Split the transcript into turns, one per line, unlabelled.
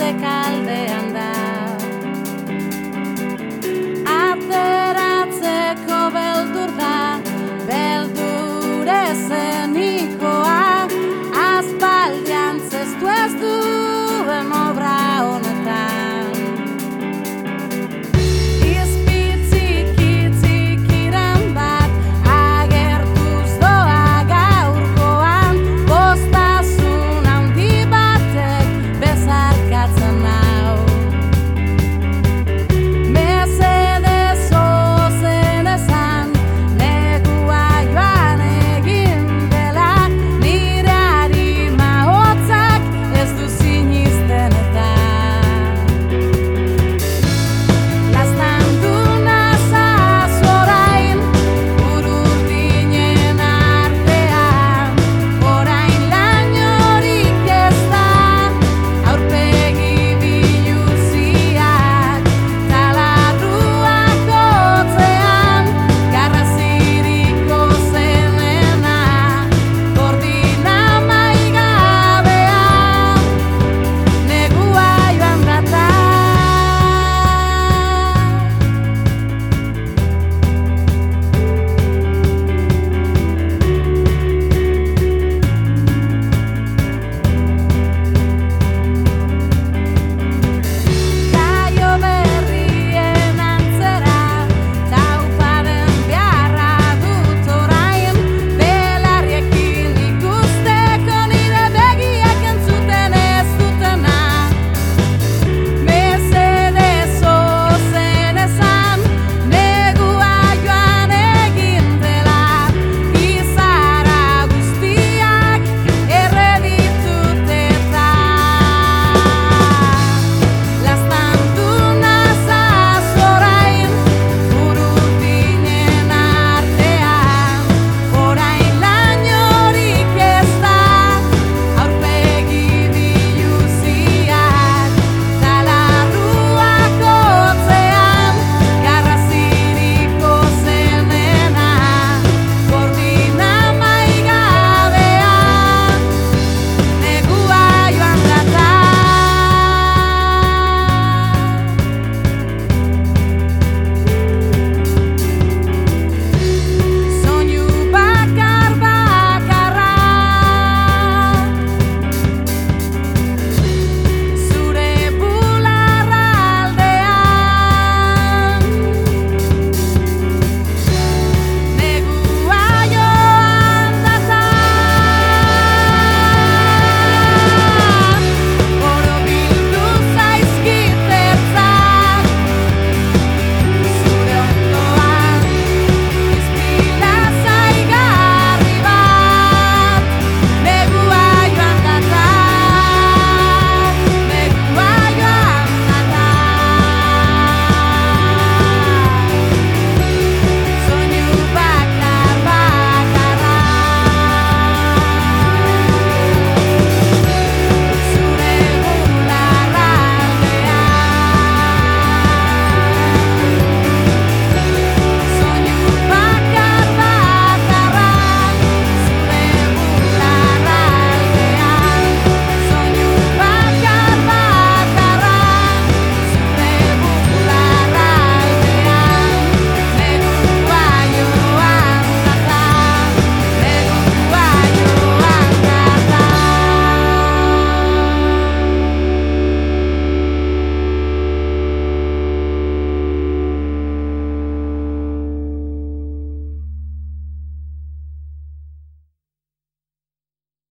seca.